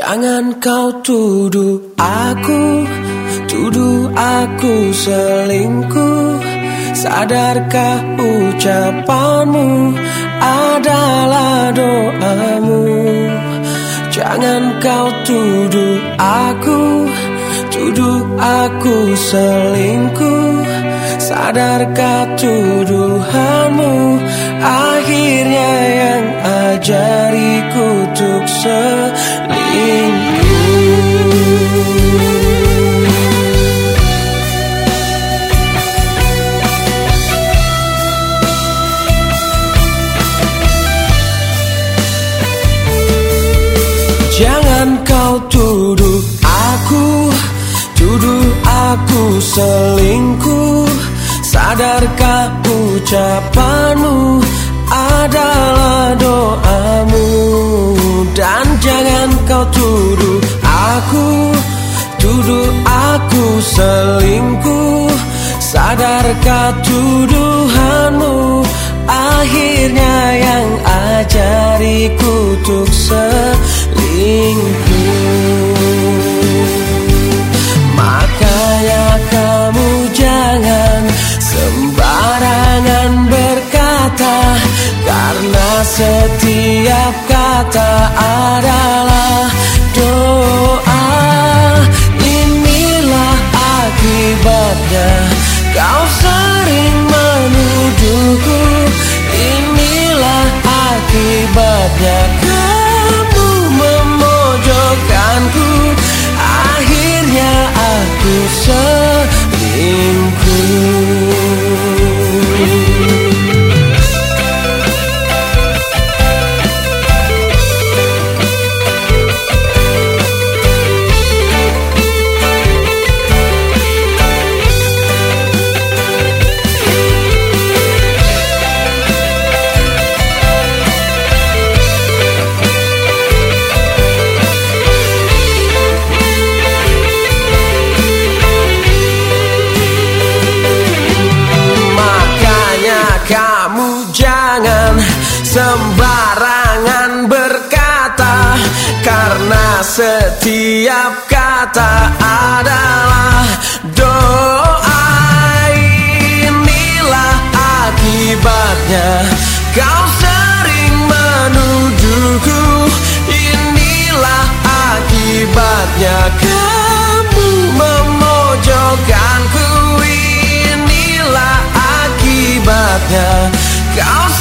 Jangan kau tuduh aku, tuduh aku selingkuh. Sadarkah ucapanmu adalah doamu? Jangan kau tuduh aku, tuduh aku selingkuh. Sadarkah tuduhanmu akhirnya Jangan kau tuduh aku Tuduh aku selingkuh. Sadarkah ucapanmu? Adalah doamu. Dan jangan kau tuduh aku Tuduh aku selingkuh. Sadarkah tuduhanmu? Akhirnya yang ajariku untuk selingkuh sing sembarangan berkata Karena setiap kata adalah doa. Inilah akibatnya. Kau sering menuduhku Inilah akibatnya. Kamu memojokkanku Inilah akibatnya. Kau